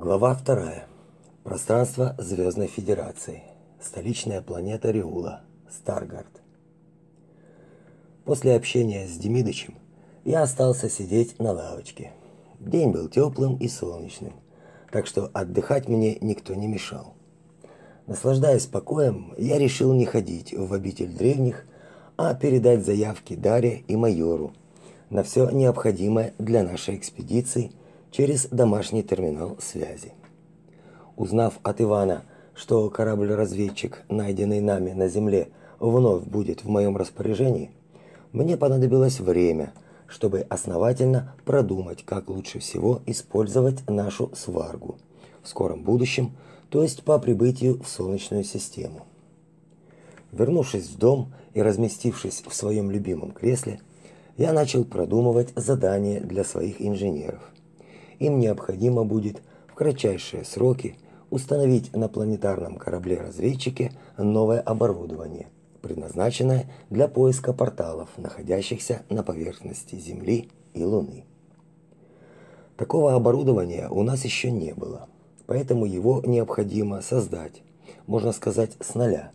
Глава вторая. Пространство Звездной Федерации. Столичная планета Риула. Старгард. После общения с Демидычем я остался сидеть на лавочке. День был теплым и солнечным, так что отдыхать мне никто не мешал. Наслаждаясь покоем, я решил не ходить в обитель древних, а передать заявки Даре и майору на все необходимое для нашей экспедиции – через домашний терминал связи. Узнав от Ивана, что корабль-разведчик, найденный нами на земле, вновь будет в моем распоряжении, мне понадобилось время, чтобы основательно продумать, как лучше всего использовать нашу сваргу в скором будущем, то есть по прибытию в Солнечную систему. Вернувшись в дом и разместившись в своем любимом кресле, я начал продумывать задания для своих инженеров – им необходимо будет в кратчайшие сроки установить на планетарном корабле-разведчике новое оборудование, предназначенное для поиска порталов, находящихся на поверхности Земли и Луны. Такого оборудования у нас еще не было, поэтому его необходимо создать, можно сказать, с нуля.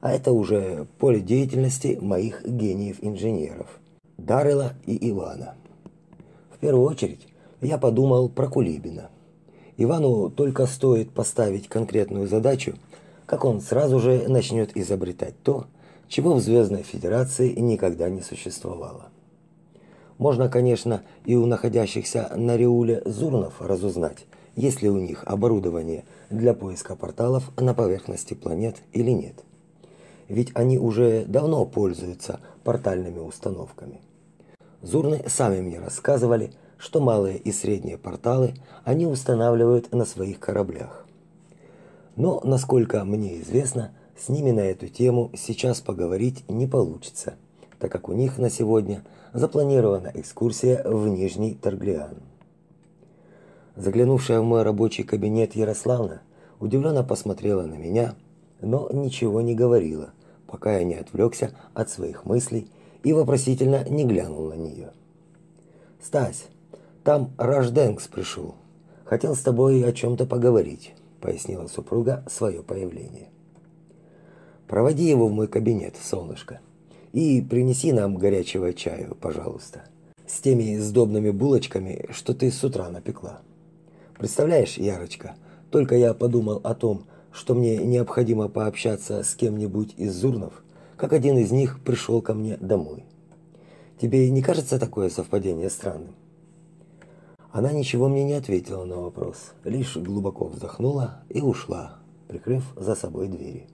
А это уже поле деятельности моих гениев-инженеров Дарыла и Ивана. В первую очередь я подумал про Кулибина. Ивану только стоит поставить конкретную задачу, как он сразу же начнет изобретать то, чего в Звездной Федерации никогда не существовало. Можно, конечно, и у находящихся на Риуле Зурнов разузнать, есть ли у них оборудование для поиска порталов на поверхности планет или нет. Ведь они уже давно пользуются портальными установками. Зурны сами мне рассказывали, что малые и средние порталы они устанавливают на своих кораблях. Но, насколько мне известно, с ними на эту тему сейчас поговорить не получится, так как у них на сегодня запланирована экскурсия в Нижний Торглиан. Заглянувшая в мой рабочий кабинет Ярославна удивленно посмотрела на меня, но ничего не говорила, пока я не отвлекся от своих мыслей и вопросительно не глянул на нее. «Стась, там Рожденкс пришел. Хотел с тобой о чем то поговорить, пояснила супруга свое появление. Проводи его в мой кабинет, солнышко, и принеси нам горячего чаю, пожалуйста, с теми сдобными булочками, что ты с утра напекла. Представляешь, Ярочка, только я подумал о том, что мне необходимо пообщаться с кем-нибудь из Зурнов, как один из них пришел ко мне домой. Тебе не кажется такое совпадение странным? Она ничего мне не ответила на вопрос, лишь глубоко вздохнула и ушла, прикрыв за собой двери.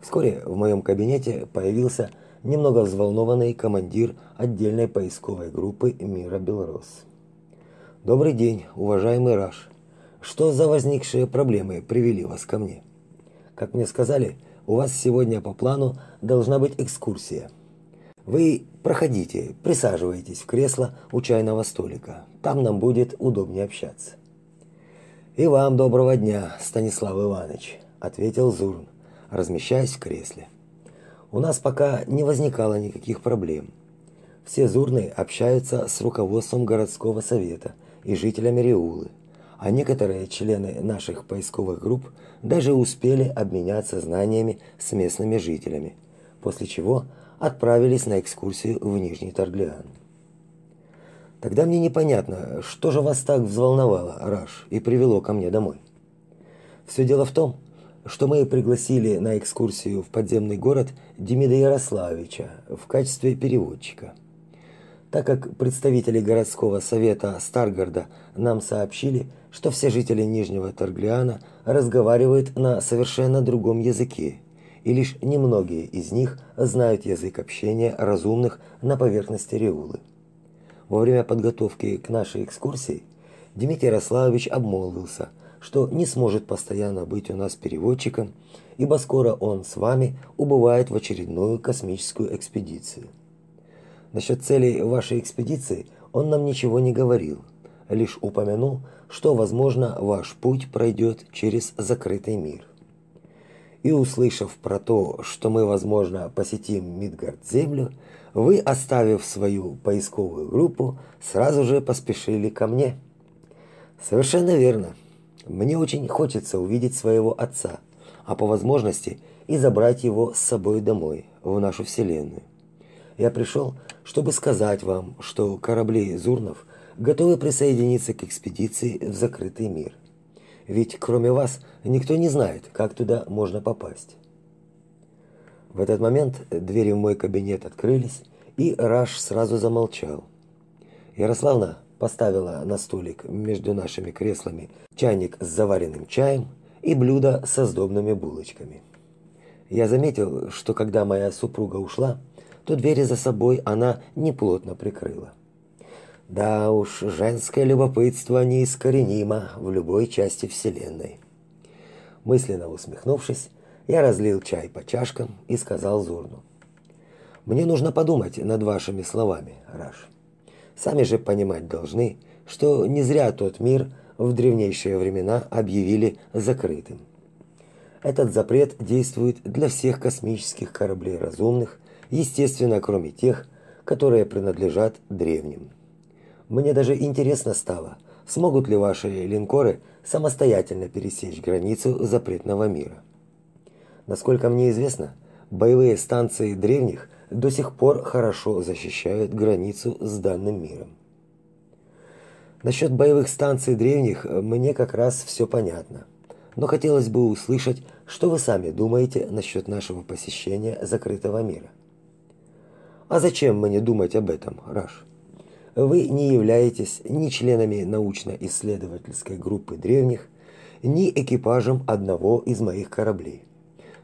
Вскоре в моем кабинете появился немного взволнованный командир отдельной поисковой группы Мира Белрос. Добрый день, уважаемый Раш. Что за возникшие проблемы привели вас ко мне? Как мне сказали, у вас сегодня по плану должна быть экскурсия. Вы проходите, присаживайтесь в кресло у чайного столика. Там нам будет удобнее общаться. И вам доброго дня, Станислав Иванович, ответил Зурн, размещаясь в кресле. У нас пока не возникало никаких проблем. Все Зурны общаются с руководством городского совета и жителями Риулы, а некоторые члены наших поисковых групп даже успели обменяться знаниями с местными жителями, после чего отправились на экскурсию в Нижний Торглиан. Тогда мне непонятно, что же вас так взволновало, Раш, и привело ко мне домой. Все дело в том, что мы пригласили на экскурсию в подземный город Демида Ярославовича в качестве переводчика. Так как представители городского совета Старгарда нам сообщили, что все жители Нижнего Торглиана разговаривают на совершенно другом языке и лишь немногие из них знают язык общения разумных на поверхности Риулы. Во время подготовки к нашей экскурсии Дмитрий Ярославович обмолвился, что не сможет постоянно быть у нас переводчиком, ибо скоро он с вами убывает в очередную космическую экспедицию. Насчет целей вашей экспедиции он нам ничего не говорил, лишь упомянул, что, возможно, ваш путь пройдет через закрытый мир и услышав про то, что мы, возможно, посетим Мидгард-землю, вы, оставив свою поисковую группу, сразу же поспешили ко мне. Совершенно верно. Мне очень хочется увидеть своего отца, а по возможности и забрать его с собой домой, в нашу вселенную. Я пришел, чтобы сказать вам, что корабли Зурнов готовы присоединиться к экспедиции в закрытый мир. Ведь кроме вас никто не знает, как туда можно попасть. В этот момент двери в мой кабинет открылись, и Раш сразу замолчал. Ярославна поставила на столик между нашими креслами чайник с заваренным чаем и блюдо со сдобными булочками. Я заметил, что когда моя супруга ушла, то двери за собой она неплотно прикрыла. Да уж, женское любопытство неискоренимо в любой части вселенной. Мысленно усмехнувшись, я разлил чай по чашкам и сказал Зурну: "Мне нужно подумать над вашими словами, Раш. Сами же понимать должны, что не зря тот мир в древнейшие времена объявили закрытым. Этот запрет действует для всех космических кораблей разумных, естественно, кроме тех, которые принадлежат древним. Мне даже интересно стало, смогут ли ваши линкоры самостоятельно пересечь границу запретного мира. Насколько мне известно, боевые станции древних до сих пор хорошо защищают границу с данным миром. Насчет боевых станций древних мне как раз все понятно. Но хотелось бы услышать, что вы сами думаете насчет нашего посещения закрытого мира. А зачем мне думать об этом, Раш? Вы не являетесь ни членами научно-исследовательской группы древних, ни экипажем одного из моих кораблей.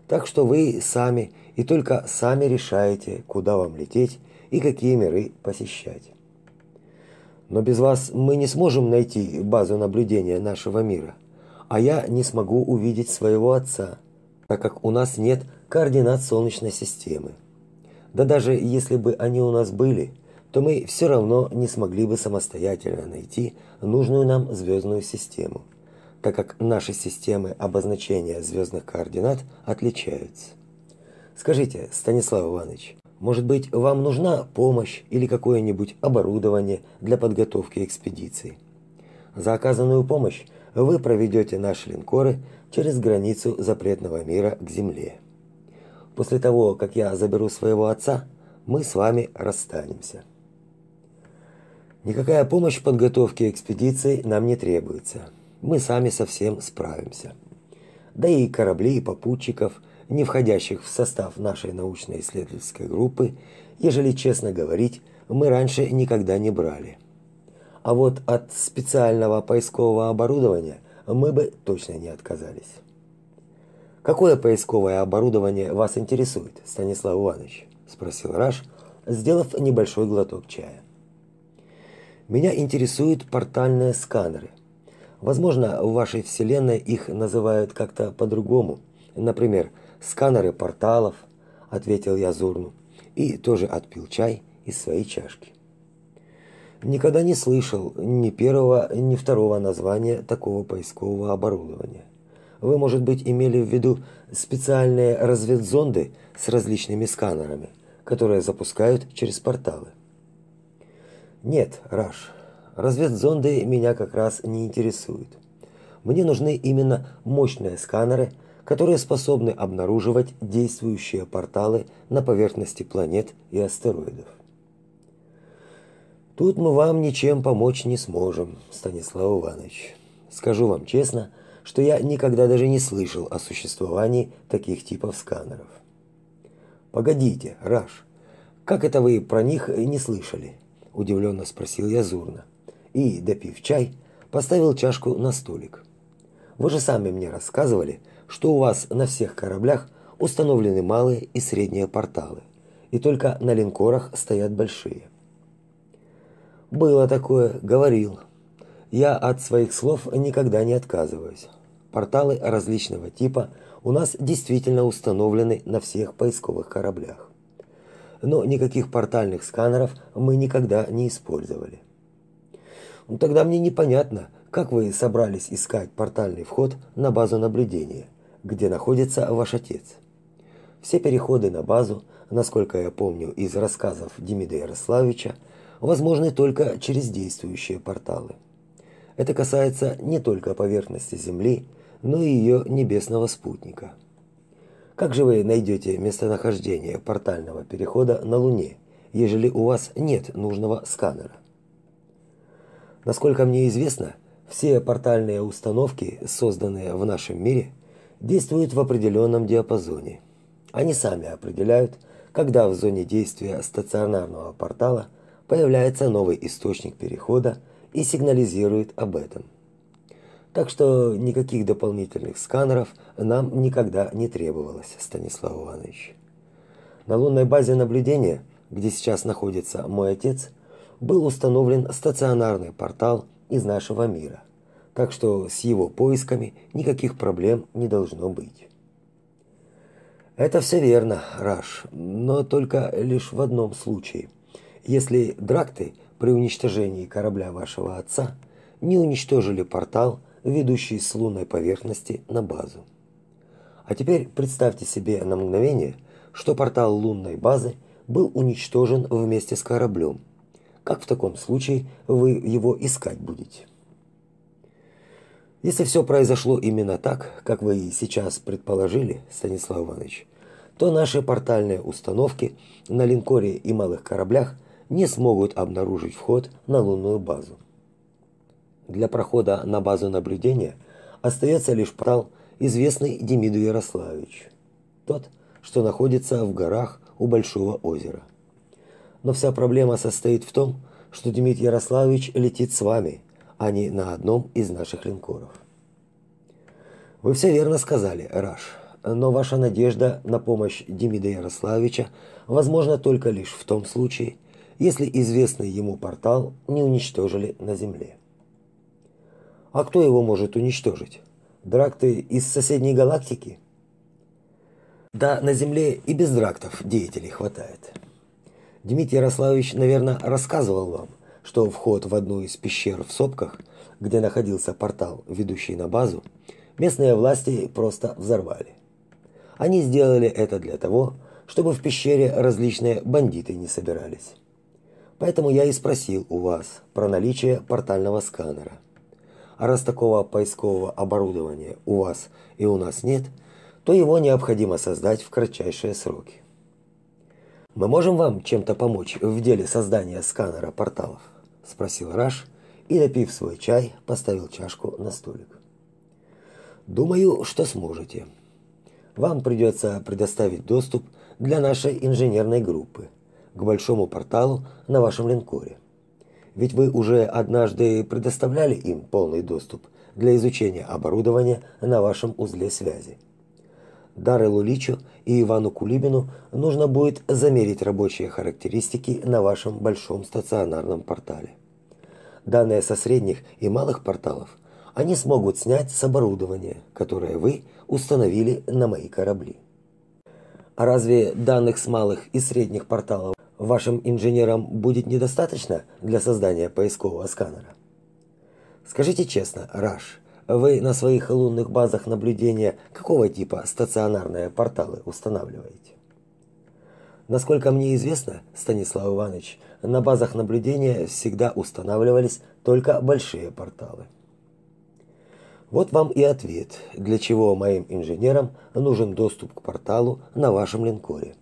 Так что вы сами и только сами решаете, куда вам лететь и какие миры посещать. Но без вас мы не сможем найти базу наблюдения нашего мира, а я не смогу увидеть своего отца, так как у нас нет координат Солнечной системы. Да даже если бы они у нас были, то мы все равно не смогли бы самостоятельно найти нужную нам звездную систему, так как наши системы обозначения звездных координат отличаются. Скажите, Станислав Иванович, может быть, вам нужна помощь или какое-нибудь оборудование для подготовки экспедиции? За оказанную помощь вы проведете наши линкоры через границу запретного мира к Земле. После того, как я заберу своего отца, мы с вами расстанемся. Никакая помощь в подготовке экспедиции нам не требуется. Мы сами совсем справимся. Да и корабли и попутчиков, не входящих в состав нашей научно-исследовательской группы, ежели честно говорить, мы раньше никогда не брали. А вот от специального поискового оборудования мы бы точно не отказались. Какое поисковое оборудование вас интересует, Станислав Иванович? спросил Раш, сделав небольшой глоток чая. Меня интересуют портальные сканеры. Возможно, в вашей вселенной их называют как-то по-другому. Например, сканеры порталов, ответил я Зурну и тоже отпил чай из своей чашки. Никогда не слышал ни первого, ни второго названия такого поискового оборудования. Вы, может быть, имели в виду специальные разведзонды с различными сканерами, которые запускают через порталы. Нет, Раш, разведзонды меня как раз не интересуют. Мне нужны именно мощные сканеры, которые способны обнаруживать действующие порталы на поверхности планет и астероидов. Тут мы вам ничем помочь не сможем, Станислав Иванович. Скажу вам честно, что я никогда даже не слышал о существовании таких типов сканеров. Погодите, Раш, как это вы про них не слышали? удивленно спросил я Зурна. И, допив чай, поставил чашку на столик. Вы же сами мне рассказывали, что у вас на всех кораблях установлены малые и средние порталы, и только на линкорах стоят большие. Было такое, говорил. Я от своих слов никогда не отказываюсь. Порталы различного типа у нас действительно установлены на всех поисковых кораблях но никаких портальных сканеров мы никогда не использовали. Ну, тогда мне непонятно, как вы собрались искать портальный вход на базу наблюдения, где находится ваш отец. Все переходы на базу, насколько я помню из рассказов Демида Ярославича, возможны только через действующие порталы. Это касается не только поверхности Земли, но и ее небесного спутника. Как же вы найдете местонахождение портального перехода на Луне, ежели у вас нет нужного сканера? Насколько мне известно, все портальные установки, созданные в нашем мире, действуют в определенном диапазоне. Они сами определяют, когда в зоне действия стационарного портала появляется новый источник перехода и сигнализирует об этом. Так что никаких дополнительных сканеров нам никогда не требовалось, Станислав Иванович. На лунной базе наблюдения, где сейчас находится мой отец, был установлен стационарный портал из нашего мира. Так что с его поисками никаких проблем не должно быть. Это все верно, Раш, но только лишь в одном случае. Если дракты при уничтожении корабля вашего отца не уничтожили портал, ведущий с лунной поверхности на базу. А теперь представьте себе на мгновение, что портал лунной базы был уничтожен вместе с кораблем. Как в таком случае вы его искать будете? Если все произошло именно так, как вы сейчас предположили, Станислав Иванович, то наши портальные установки на линкоре и малых кораблях не смогут обнаружить вход на лунную базу. Для прохода на базу наблюдения остается лишь портал, известный Демиду Ярославовичу. Тот, что находится в горах у Большого озера. Но вся проблема состоит в том, что Демид Ярославович летит с вами, а не на одном из наших линкоров. Вы все верно сказали, Раш но ваша надежда на помощь Демида Ярославича возможна только лишь в том случае, если известный ему портал не уничтожили на Земле. А кто его может уничтожить? Дракты из соседней галактики? Да, на Земле и без драктов деятелей хватает. Дмитрий Ярославович, наверное, рассказывал вам, что вход в одну из пещер в Сопках, где находился портал, ведущий на базу, местные власти просто взорвали. Они сделали это для того, чтобы в пещере различные бандиты не собирались. Поэтому я и спросил у вас про наличие портального сканера. А раз такого поискового оборудования у вас и у нас нет, то его необходимо создать в кратчайшие сроки. Мы можем вам чем-то помочь в деле создания сканера порталов, спросил Раш и, допив свой чай, поставил чашку на столик. Думаю, что сможете вам придется предоставить доступ для нашей инженерной группы к большому порталу на вашем линкоре. Ведь вы уже однажды предоставляли им полный доступ для изучения оборудования на вашем узле связи. Даре Луличу и Ивану Кулибину нужно будет замерить рабочие характеристики на вашем большом стационарном портале. Данные со средних и малых порталов они смогут снять с оборудования, которое вы – установили на мои корабли. А разве данных с малых и средних порталов вашим инженерам будет недостаточно для создания поискового сканера? Скажите честно, Раш, вы на своих лунных базах наблюдения какого типа стационарные порталы устанавливаете? Насколько мне известно, Станислав Иванович, на базах наблюдения всегда устанавливались только большие порталы. Вот вам и ответ, для чего моим инженерам нужен доступ к порталу на вашем линкоре.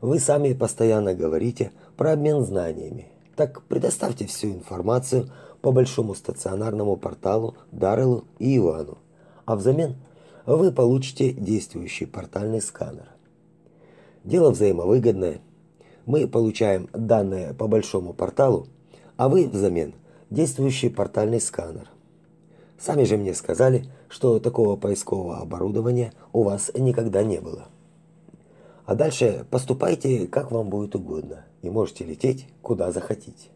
Вы сами постоянно говорите про обмен знаниями. Так предоставьте всю информацию по большому стационарному порталу Дарелу и Ивану, а взамен вы получите действующий портальный сканер. Дело взаимовыгодное. Мы получаем данные по большому порталу, а вы взамен действующий портальный сканер. Сами же мне сказали, что такого поискового оборудования у вас никогда не было. А дальше поступайте, как вам будет угодно, и можете лететь куда захотите.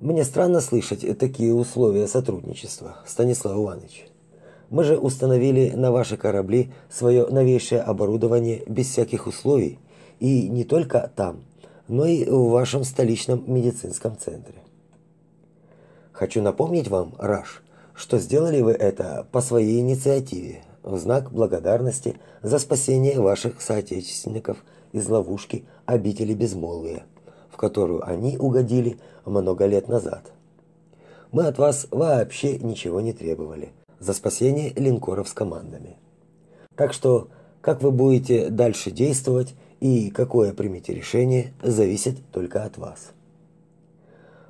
Мне странно слышать такие условия сотрудничества, Станислав Иванович. Мы же установили на ваши корабли свое новейшее оборудование без всяких условий, и не только там, но и в вашем столичном медицинском центре. Хочу напомнить вам, Раш, что сделали вы это по своей инициативе, в знак благодарности за спасение ваших соотечественников из ловушки обители безмолвия, в которую они угодили много лет назад. мы от вас вообще ничего не требовали за спасение линкоров с командами. Так что, как вы будете дальше действовать и какое примете решение, зависит только от вас.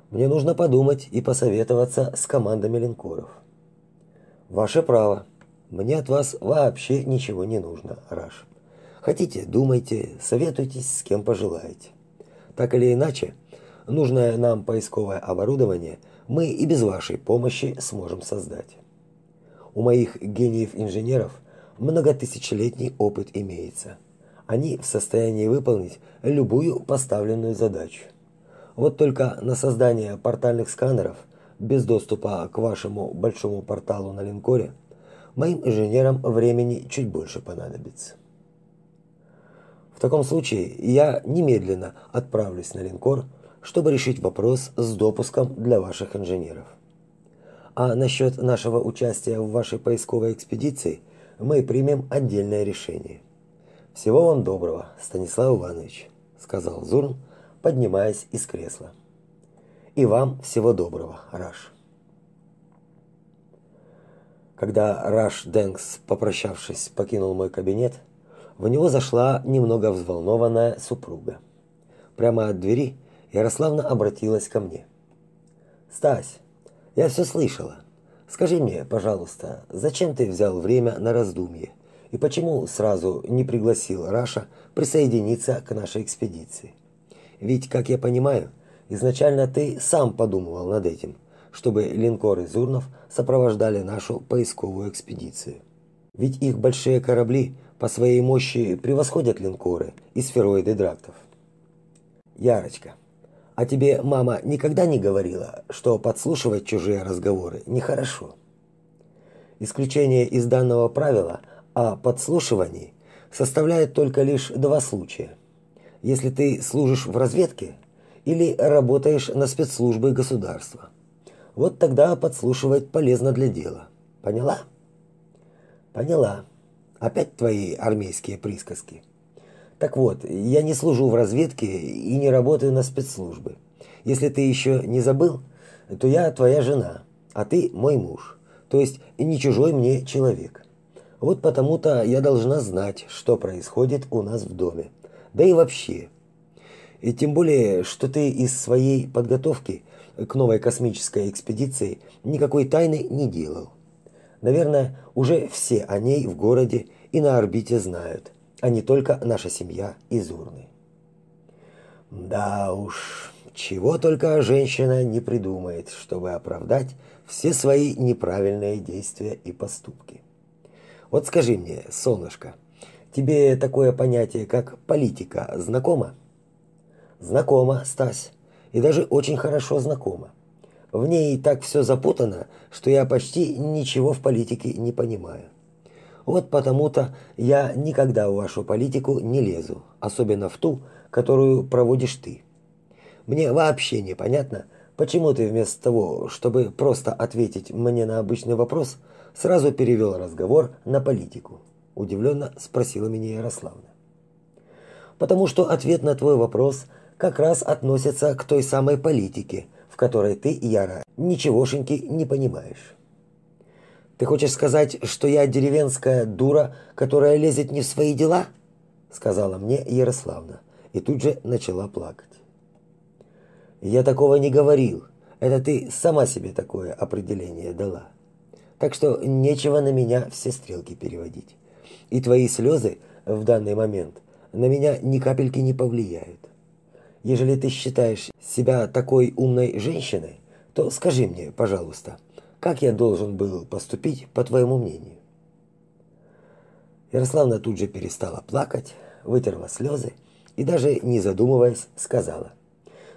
Мне нужно подумать и посоветоваться с командами линкоров. Ваше право. Мне от вас вообще ничего не нужно, Раш. Хотите, думайте, советуйтесь с кем пожелаете. Так или иначе, нужное нам поисковое оборудование мы и без вашей помощи сможем создать. У моих гениев-инженеров многотысячелетний опыт имеется. Они в состоянии выполнить любую поставленную задачу. Вот только на создание портальных сканеров без доступа к вашему большому порталу на линкоре моим инженерам времени чуть больше понадобится. В таком случае я немедленно отправлюсь на линкор, чтобы решить вопрос с допуском для ваших инженеров. А насчет нашего участия в вашей поисковой экспедиции мы примем отдельное решение. Всего вам доброго, Станислав Иванович, сказал Зурн, поднимаясь из кресла. И вам всего доброго, Раш. Когда Раш Дэнкс, попрощавшись, покинул мой кабинет, в него зашла немного взволнованная супруга. Прямо от двери Ярославна обратилась ко мне. «Стась, я все слышала. Скажи мне, пожалуйста, зачем ты взял время на раздумье? И почему сразу не пригласил Раша присоединиться к нашей экспедиции?» Ведь, как я понимаю, изначально ты сам подумывал над этим, чтобы линкоры Зурнов сопровождали нашу поисковую экспедицию. Ведь их большие корабли по своей мощи превосходят линкоры и сфероиды драктов. Ярочка, а тебе мама никогда не говорила, что подслушивать чужие разговоры нехорошо? Исключение из данного правила о подслушивании составляет только лишь два случая – если ты служишь в разведке или работаешь на спецслужбы государства. Вот тогда подслушивать полезно для дела. Поняла? Поняла. Опять твои армейские присказки. Так вот, я не служу в разведке и не работаю на спецслужбы. Если ты еще не забыл, то я твоя жена, а ты мой муж. То есть не чужой мне человек. Вот потому-то я должна знать, что происходит у нас в доме да и вообще. И тем более, что ты из своей подготовки к новой космической экспедиции никакой тайны не делал. Наверное, уже все о ней в городе и на орбите знают, а не только наша семья из Урны. Да уж, чего только женщина не придумает, чтобы оправдать все свои неправильные действия и поступки. Вот скажи мне, солнышко, Тебе такое понятие, как политика, знакомо? Знакомо, Стась. И даже очень хорошо знакомо. В ней так все запутано, что я почти ничего в политике не понимаю. Вот потому-то я никогда в вашу политику не лезу, особенно в ту, которую проводишь ты. Мне вообще непонятно, почему ты вместо того, чтобы просто ответить мне на обычный вопрос, сразу перевел разговор на политику удивленно спросила меня Ярославна. Потому что ответ на твой вопрос как раз относится к той самой политике, в которой ты, Яра, ничегошеньки не понимаешь. Ты хочешь сказать, что я деревенская дура, которая лезет не в свои дела? сказала мне Ярославна и тут же начала плакать. Я такого не говорил. Это ты сама себе такое определение дала. Так что нечего на меня все стрелки переводить и твои слезы в данный момент на меня ни капельки не повлияют. Ежели ты считаешь себя такой умной женщиной, то скажи мне, пожалуйста, как я должен был поступить, по твоему мнению? Ярославна тут же перестала плакать, вытерла слезы и даже не задумываясь сказала: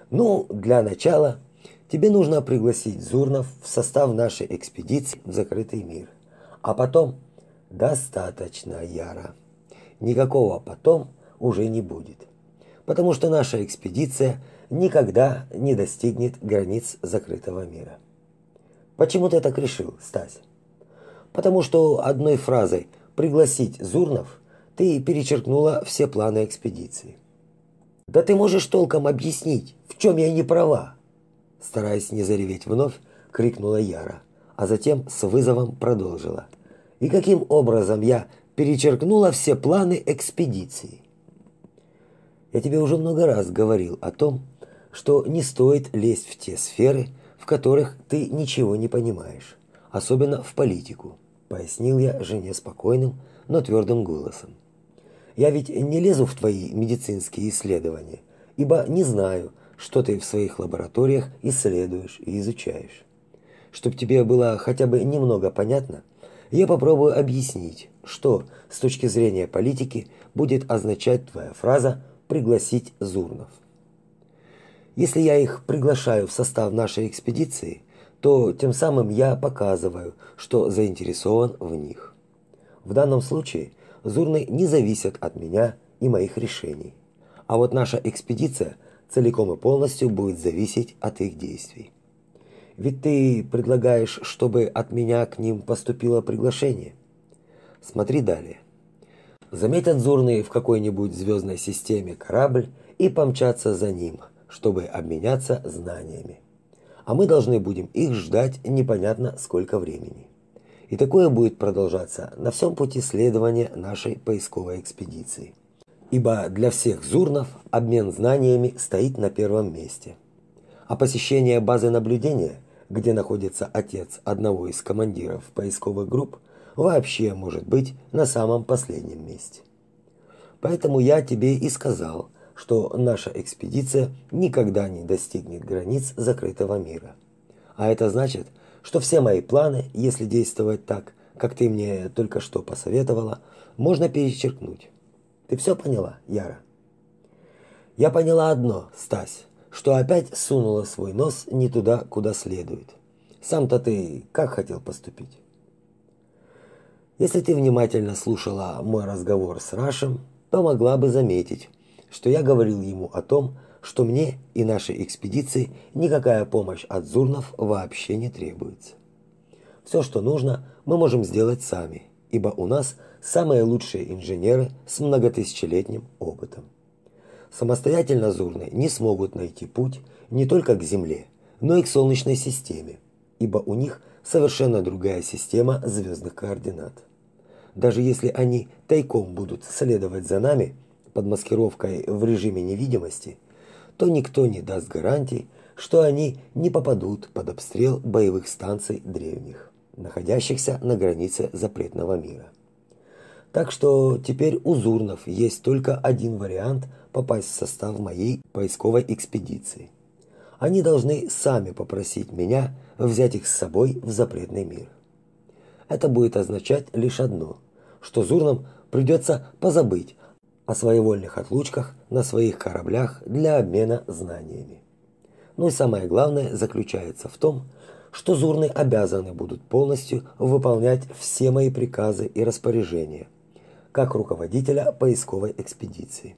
"Ну, для начала тебе нужно пригласить Зурнов в состав нашей экспедиции в закрытый мир, а потом Достаточно, Яра. Никакого потом уже не будет. Потому что наша экспедиция никогда не достигнет границ закрытого мира. Почему ты так решил, Стась? Потому что одной фразой пригласить Зурнов ты перечеркнула все планы экспедиции. Да ты можешь толком объяснить, в чем я не права? Стараясь не зареветь вновь, крикнула Яра, а затем с вызовом продолжила. И каким образом я перечеркнула все планы экспедиции? Я тебе уже много раз говорил о том, что не стоит лезть в те сферы, в которых ты ничего не понимаешь, особенно в политику, пояснил я жене спокойным, но твердым голосом. Я ведь не лезу в твои медицинские исследования, ибо не знаю, что ты в своих лабораториях исследуешь и изучаешь. Чтобы тебе было хотя бы немного понятно, я попробую объяснить, что с точки зрения политики будет означать твоя фраза пригласить Зурнов. Если я их приглашаю в состав нашей экспедиции, то тем самым я показываю, что заинтересован в них. В данном случае Зурны не зависят от меня и моих решений. А вот наша экспедиция целиком и полностью будет зависеть от их действий. Ведь ты предлагаешь, чтобы от меня к ним поступило приглашение. Смотри далее. Заметят Зурны в какой-нибудь звездной системе корабль и помчатся за ним, чтобы обменяться знаниями. А мы должны будем их ждать непонятно сколько времени. И такое будет продолжаться на всем пути следования нашей поисковой экспедиции. Ибо для всех Зурнов обмен знаниями стоит на первом месте. А посещение базы наблюдения, где находится отец одного из командиров поисковых групп, вообще может быть на самом последнем месте. Поэтому я тебе и сказал, что наша экспедиция никогда не достигнет границ закрытого мира. А это значит, что все мои планы, если действовать так, как ты мне только что посоветовала, можно перечеркнуть. Ты все поняла, Яра? Я поняла одно, Стась, что опять сунула свой нос не туда, куда следует. Сам-то ты как хотел поступить? Если ты внимательно слушала мой разговор с Рашем, то могла бы заметить, что я говорил ему о том, что мне и нашей экспедиции никакая помощь от Зурнов вообще не требуется. Все, что нужно, мы можем сделать сами, ибо у нас самые лучшие инженеры с многотысячелетним опытом. Самостоятельно Зурны не смогут найти путь не только к Земле, но и к Солнечной системе, ибо у них совершенно другая система звездных координат даже если они тайком будут следовать за нами под маскировкой в режиме невидимости, то никто не даст гарантий, что они не попадут под обстрел боевых станций древних, находящихся на границе запретного мира. Так что теперь у Зурнов есть только один вариант попасть в состав моей поисковой экспедиции. Они должны сами попросить меня взять их с собой в запретный мир. Это будет означать лишь одно – что Зурнам придется позабыть о своевольных отлучках на своих кораблях для обмена знаниями. Ну и самое главное заключается в том, что Зурны обязаны будут полностью выполнять все мои приказы и распоряжения, как руководителя поисковой экспедиции.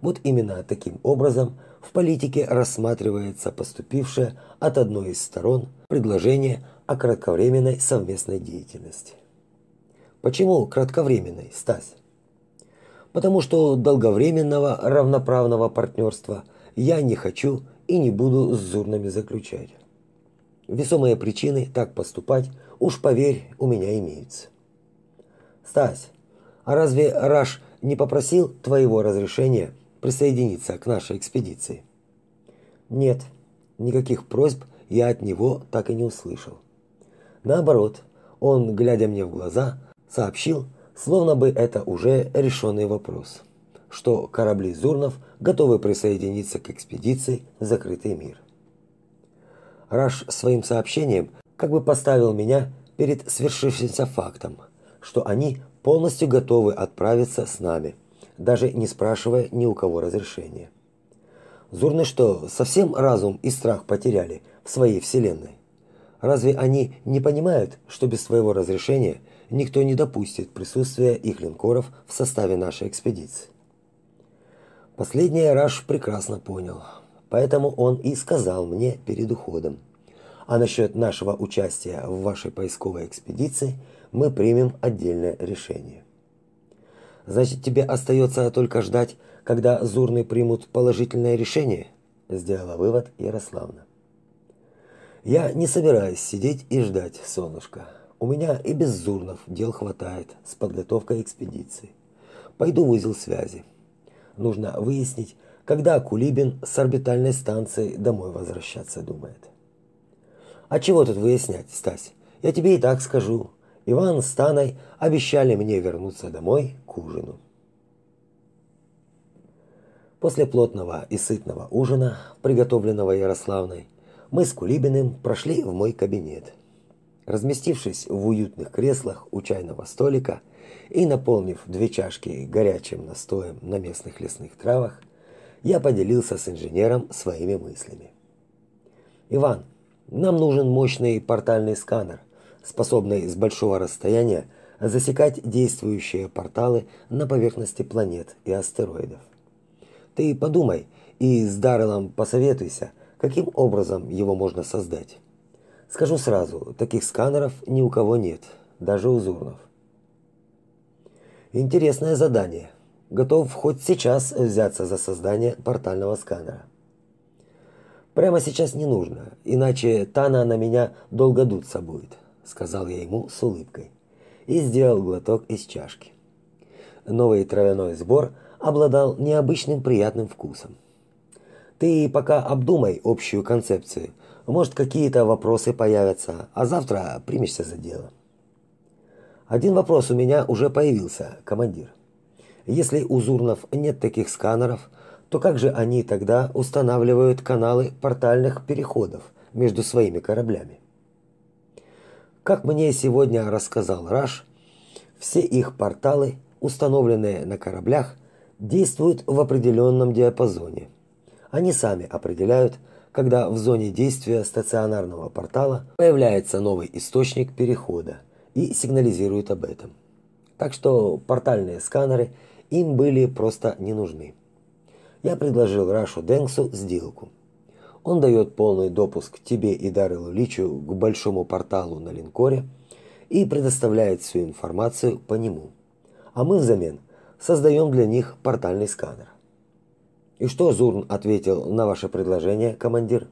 Вот именно таким образом в политике рассматривается поступившее от одной из сторон предложение о кратковременной совместной деятельности. Почему кратковременной, Стась? Потому что долговременного равноправного партнерства я не хочу и не буду с зурнами заключать. Весомые причины так поступать, уж поверь, у меня имеются. Стась, а разве Раш не попросил твоего разрешения присоединиться к нашей экспедиции? Нет, никаких просьб я от него так и не услышал. Наоборот, он, глядя мне в глаза, сообщил, словно бы это уже решенный вопрос, что корабли Зурнов готовы присоединиться к экспедиции в закрытый мир. Раш своим сообщением как бы поставил меня перед свершившимся фактом, что они полностью готовы отправиться с нами, даже не спрашивая ни у кого разрешения. Зурны что, совсем разум и страх потеряли в своей вселенной? Разве они не понимают, что без своего разрешения никто не допустит присутствия их линкоров в составе нашей экспедиции. Последнее Раш прекрасно понял, поэтому он и сказал мне перед уходом. А насчет нашего участия в вашей поисковой экспедиции мы примем отдельное решение. Значит, тебе остается только ждать, когда Зурны примут положительное решение, сделала вывод Ярославна. Я не собираюсь сидеть и ждать, солнышко. У меня и без Зурнов дел хватает с подготовкой экспедиции. Пойду в узел связи. Нужно выяснить, когда Кулибин с орбитальной станции домой возвращаться думает. А чего тут выяснять, Стась? Я тебе и так скажу. Иван с Таной обещали мне вернуться домой к ужину. После плотного и сытного ужина, приготовленного Ярославной, мы с Кулибиным прошли в мой кабинет. Разместившись в уютных креслах у чайного столика и наполнив две чашки горячим настоем на местных лесных травах, я поделился с инженером своими мыслями. Иван, нам нужен мощный портальный сканер, способный с большого расстояния засекать действующие порталы на поверхности планет и астероидов. Ты подумай и с Дарреллом посоветуйся, каким образом его можно создать. Скажу сразу, таких сканеров ни у кого нет, даже у Зурнов. Интересное задание. Готов хоть сейчас взяться за создание портального сканера. Прямо сейчас не нужно, иначе Тана на меня долго дуться будет, сказал я ему с улыбкой и сделал глоток из чашки. Новый травяной сбор обладал необычным приятным вкусом. Ты пока обдумай общую концепцию. Может, какие-то вопросы появятся, а завтра примешься за дело. Один вопрос у меня уже появился, командир. Если у Зурнов нет таких сканеров, то как же они тогда устанавливают каналы портальных переходов между своими кораблями? Как мне сегодня рассказал Раш, все их порталы, установленные на кораблях, действуют в определенном диапазоне. Они сами определяют, когда в зоне действия стационарного портала появляется новый источник перехода и сигнализируют об этом. Так что портальные сканеры им были просто не нужны. Я предложил Рашу Денксу сделку. Он дает полный допуск тебе и Дарилу Личу к большому порталу на линкоре и предоставляет всю информацию по нему. А мы взамен создаем для них портальный сканер. И что Зурн ответил на ваше предложение, командир?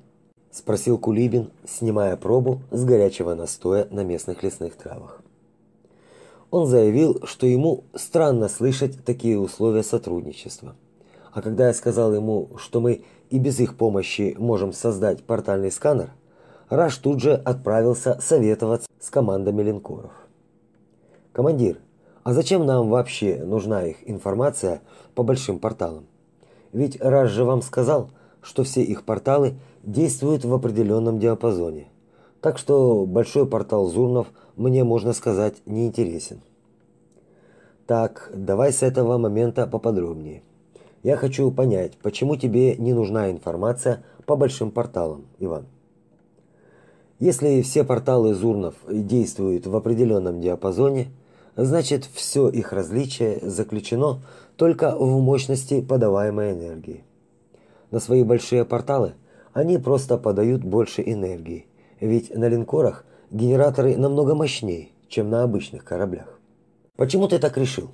спросил Кулибин, снимая пробу с горячего настоя на местных лесных травах. Он заявил, что ему странно слышать такие условия сотрудничества. А когда я сказал ему, что мы и без их помощи можем создать портальный сканер, Раш тут же отправился советоваться с командами линкоров. Командир, а зачем нам вообще нужна их информация по большим порталам? Ведь раз же вам сказал, что все их порталы действуют в определенном диапазоне. Так что большой портал Зурнов мне, можно сказать, не интересен. Так, давай с этого момента поподробнее. Я хочу понять, почему тебе не нужна информация по большим порталам, Иван. Если все порталы Зурнов действуют в определенном диапазоне, значит все их различие заключено только в мощности подаваемой энергии. На свои большие порталы они просто подают больше энергии, ведь на линкорах генераторы намного мощнее, чем на обычных кораблях. Почему ты так решил?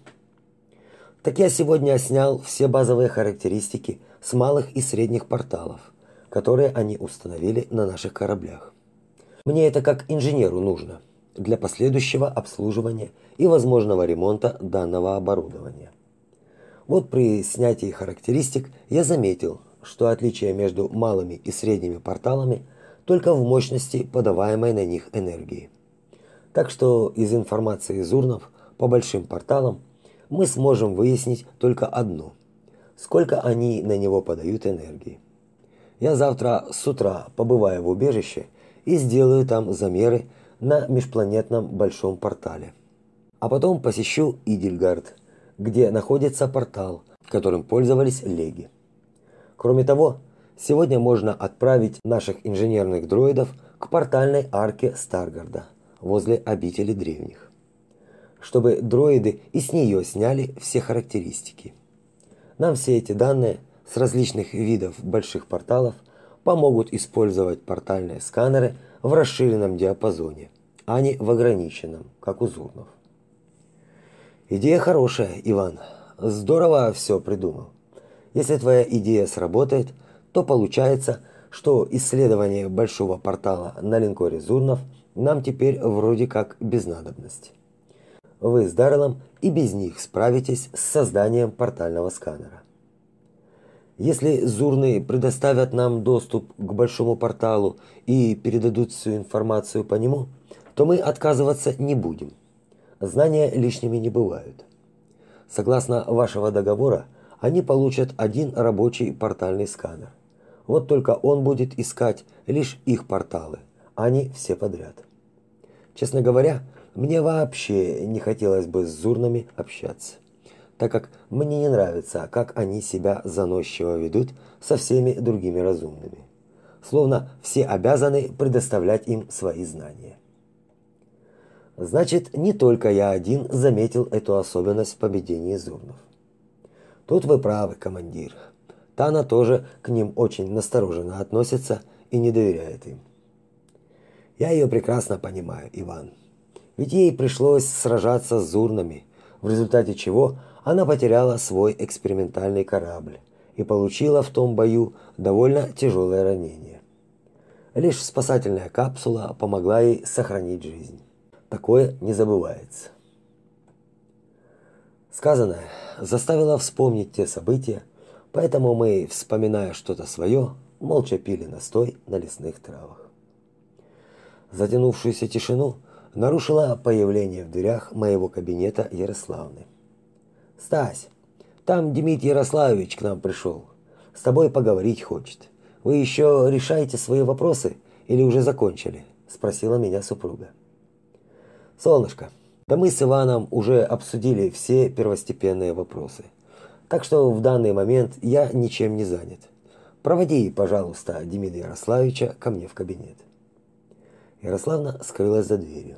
Так я сегодня снял все базовые характеристики с малых и средних порталов, которые они установили на наших кораблях. Мне это как инженеру нужно – для последующего обслуживания и возможного ремонта данного оборудования. Вот при снятии характеристик я заметил, что отличие между малыми и средними порталами только в мощности подаваемой на них энергии. Так что из информации Зурнов по большим порталам мы сможем выяснить только одно: сколько они на него подают энергии. Я завтра с утра побываю в убежище и сделаю там замеры на межпланетном большом портале. А потом посещу Идильгард, где находится портал, которым пользовались леги. Кроме того, сегодня можно отправить наших инженерных дроидов к портальной арке Старгарда возле обители древних, чтобы дроиды и с нее сняли все характеристики. Нам все эти данные с различных видов больших порталов помогут использовать портальные сканеры в расширенном диапазоне а не в ограниченном, как у Зурнов. Идея хорошая, Иван. Здорово все придумал. Если твоя идея сработает, то получается, что исследование большого портала на линкоре Зурнов нам теперь вроде как без надобности. Вы с Дарреллом и без них справитесь с созданием портального сканера. Если Зурны предоставят нам доступ к большому порталу и передадут всю информацию по нему, то мы отказываться не будем. Знания лишними не бывают. Согласно вашего договора, они получат один рабочий портальный сканер. Вот только он будет искать лишь их порталы, а не все подряд. Честно говоря, мне вообще не хотелось бы с Зурнами общаться так как мне не нравится, как они себя заносчиво ведут со всеми другими разумными. Словно все обязаны предоставлять им свои знания. Значит, не только я один заметил эту особенность в поведении Зурнов. Тут вы правы, командир. Тана тоже к ним очень настороженно относится и не доверяет им. Я ее прекрасно понимаю, Иван. Ведь ей пришлось сражаться с Зурнами, в результате чего она потеряла свой экспериментальный корабль и получила в том бою довольно тяжелое ранение. Лишь спасательная капсула помогла ей сохранить жизнь. Такое не забывается. Сказанное заставило вспомнить те события, поэтому мы, вспоминая что-то свое, молча пили настой на лесных травах. Затянувшуюся тишину нарушило появление в дверях моего кабинета Ярославны. Стась, там Дмитрий Ярославович к нам пришел. С тобой поговорить хочет. Вы еще решаете свои вопросы или уже закончили? спросила меня супруга. Солнышко, да мы с Иваном уже обсудили все первостепенные вопросы. Так что в данный момент я ничем не занят. Проводи, пожалуйста, Дмитрия Ярославовича ко мне в кабинет. Ярославна скрылась за дверью.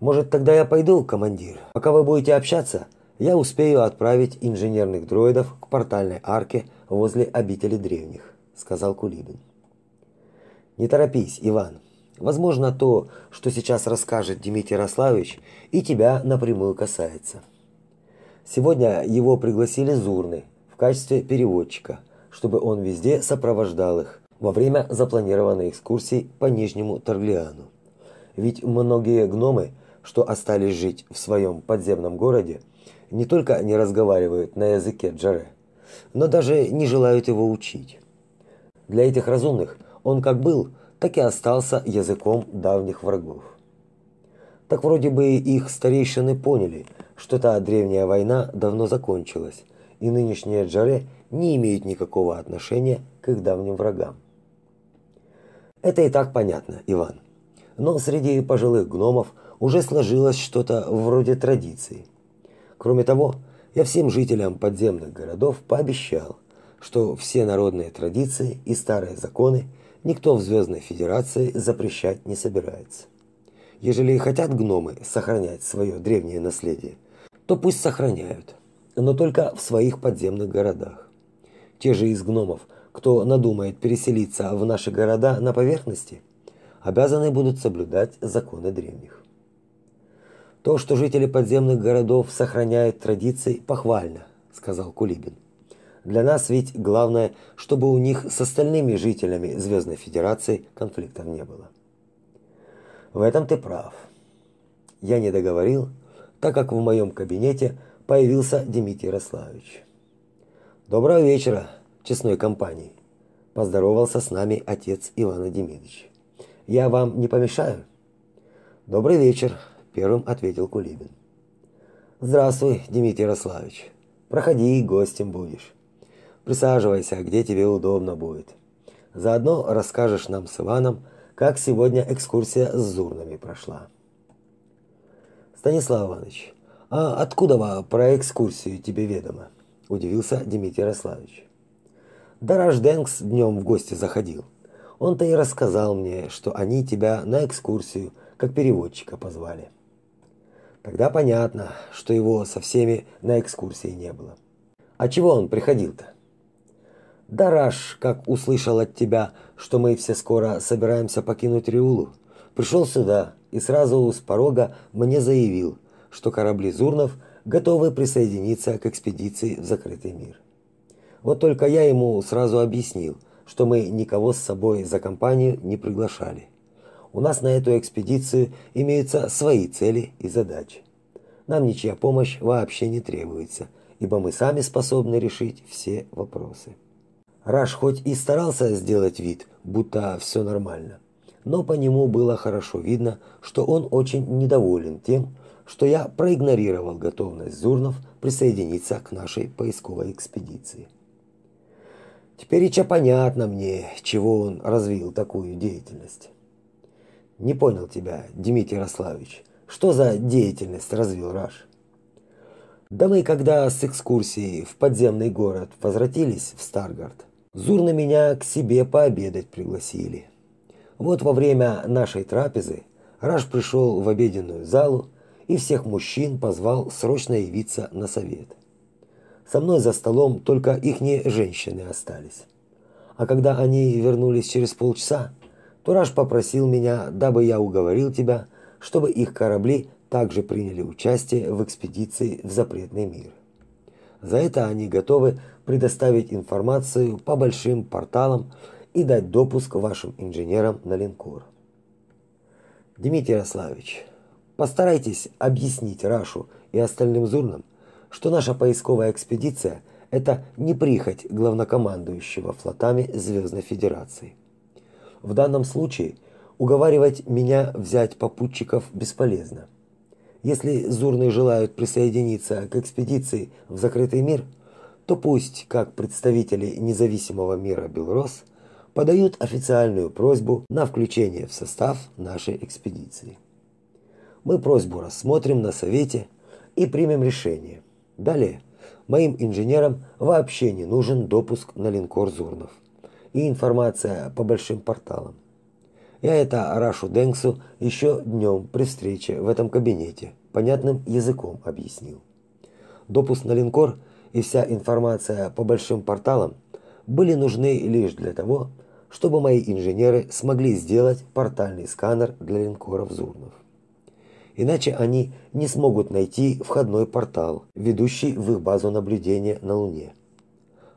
Может, тогда я пойду, командир. Пока вы будете общаться, я успею отправить инженерных дроидов к портальной арке возле обители древних, сказал Кулибин. Не торопись, Иван. Возможно, то, что сейчас расскажет Дмитрий Ярославович, и тебя напрямую касается. Сегодня его пригласили Зурны в качестве переводчика, чтобы он везде сопровождал их во время запланированной экскурсии по Нижнему Торглиану. Ведь многие гномы, что остались жить в своем подземном городе, не только не разговаривают на языке Джаре, но даже не желают его учить. Для этих разумных он как был, так и остался языком давних врагов. Так вроде бы их старейшины поняли, что та древняя война давно закончилась, и нынешние Джаре не имеют никакого отношения к их давним врагам. Это и так понятно, Иван. Но среди пожилых гномов уже сложилось что-то вроде традиции. Кроме того, я всем жителям подземных городов пообещал, что все народные традиции и старые законы никто в Звездной Федерации запрещать не собирается. Ежели хотят гномы сохранять свое древнее наследие, то пусть сохраняют, но только в своих подземных городах. Те же из гномов, кто надумает переселиться в наши города на поверхности, обязаны будут соблюдать законы древних. То, что жители подземных городов сохраняют традиции, похвально, сказал Кулибин. Для нас ведь главное, чтобы у них с остальными жителями Звездной Федерации конфликтов не было. В этом ты прав. Я не договорил, так как в моем кабинете появился Дмитрий Ярославович. Доброго вечера, честной компании. Поздоровался с нами отец Ивана Демидович. Я вам не помешаю? Добрый вечер, первым ответил Кулибин. Здравствуй, Дмитрий Ярославович. Проходи, гостем будешь. Присаживайся, где тебе удобно будет. Заодно расскажешь нам с Иваном, как сегодня экскурсия с Зурнами прошла. Станислав Иванович, а откуда про экскурсию тебе ведомо? удивился Дмитрий Ярославович. Да Рожденкс днем в гости заходил. Он-то и рассказал мне, что они тебя на экскурсию как переводчика позвали. Тогда понятно, что его со всеми на экскурсии не было. А чего он приходил-то? Дараш, как услышал от тебя, что мы все скоро собираемся покинуть Риулу, пришел сюда и сразу с порога мне заявил, что корабли Зурнов готовы присоединиться к экспедиции в закрытый мир. Вот только я ему сразу объяснил, что мы никого с собой за компанию не приглашали. У нас на эту экспедицию имеются свои цели и задачи. Нам ничья помощь вообще не требуется, ибо мы сами способны решить все вопросы. Раш хоть и старался сделать вид, будто все нормально, но по нему было хорошо видно, что он очень недоволен тем, что я проигнорировал готовность Зурнов присоединиться к нашей поисковой экспедиции. Теперь и понятно мне, чего он развил такую деятельность. Не понял тебя, Дмитрий Ярославович. Что за деятельность развил Раш? Да мы, когда с экскурсией в подземный город возвратились в Старгард, Зурны меня к себе пообедать пригласили. Вот во время нашей трапезы Раш пришел в обеденную залу и всех мужчин позвал срочно явиться на совет. Со мной за столом только ихние женщины остались. А когда они вернулись через полчаса, Тураж попросил меня, дабы я уговорил тебя, чтобы их корабли также приняли участие в экспедиции в запретный мир. За это они готовы предоставить информацию по большим порталам и дать допуск вашим инженерам на линкор. Дмитрий Ярославович, постарайтесь объяснить Рашу и остальным зурнам, что наша поисковая экспедиция – это не прихоть главнокомандующего флотами Звездной Федерации. В данном случае уговаривать меня взять попутчиков бесполезно. Если зурные желают присоединиться к экспедиции в закрытый мир, то пусть, как представители независимого мира Белрос, подают официальную просьбу на включение в состав нашей экспедиции. Мы просьбу рассмотрим на совете и примем решение. Далее – моим инженерам вообще не нужен допуск на линкор Зурнов и информация по большим порталам. Я это Рашу Денксу еще днем при встрече в этом кабинете понятным языком объяснил. Допуск на линкор и вся информация по большим порталам были нужны лишь для того, чтобы мои инженеры смогли сделать портальный сканер для линкоров Зурнов иначе они не смогут найти входной портал, ведущий в их базу наблюдения на Луне.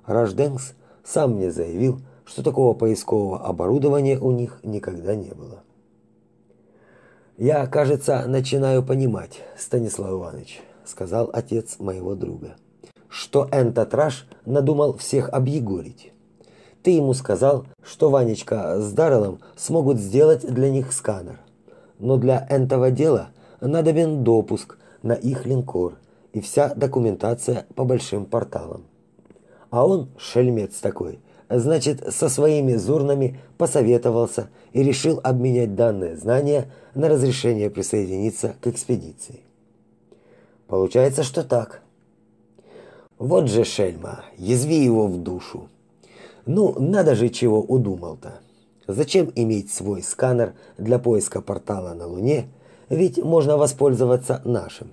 Рожденс сам мне заявил, что такого поискового оборудования у них никогда не было. Я, кажется, начинаю понимать, Станислав Иванович, сказал отец моего друга, что этот Раш надумал всех объегорить. Ты ему сказал, что Ванечка с Дарреллом смогут сделать для них сканер. Но для этого дела надобен допуск на их линкор и вся документация по большим порталам. А он, шельмец такой, значит, со своими зурнами посоветовался и решил обменять данные знания на разрешение присоединиться к экспедиции. Получается, что так. Вот же шельма, язви его в душу. Ну, надо же чего удумал-то. Зачем иметь свой сканер для поиска портала на Луне, ведь можно воспользоваться нашим.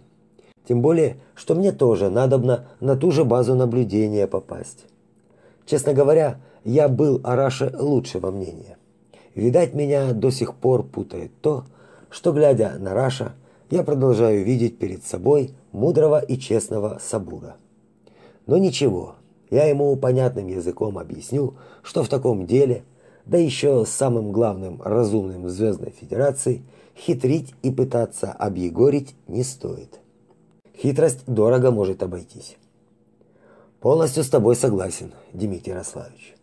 Тем более, что мне тоже надобно на ту же базу наблюдения попасть. Честно говоря, я был о Раше лучшего мнения. Видать, меня до сих пор путает то, что, глядя на Раша, я продолжаю видеть перед собой мудрого и честного Сабура. Но ничего, я ему понятным языком объясню, что в таком деле, да еще с самым главным разумным в Звездной Федерации – хитрить и пытаться объегорить не стоит. Хитрость дорого может обойтись. Полностью с тобой согласен, Дмитрий Ярославович.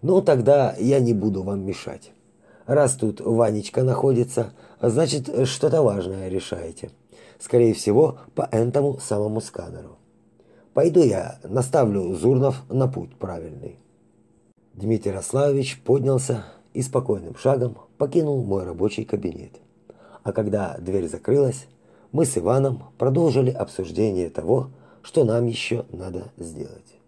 Ну тогда я не буду вам мешать. Раз тут Ванечка находится, значит, что-то важное решаете. Скорее всего, по этому самому сканеру. Пойду я наставлю Зурнов на путь правильный. Дмитрий Ярославович поднялся и спокойным шагом покинул мой рабочий кабинет. А когда дверь закрылась, мы с Иваном продолжили обсуждение того, что нам еще надо сделать.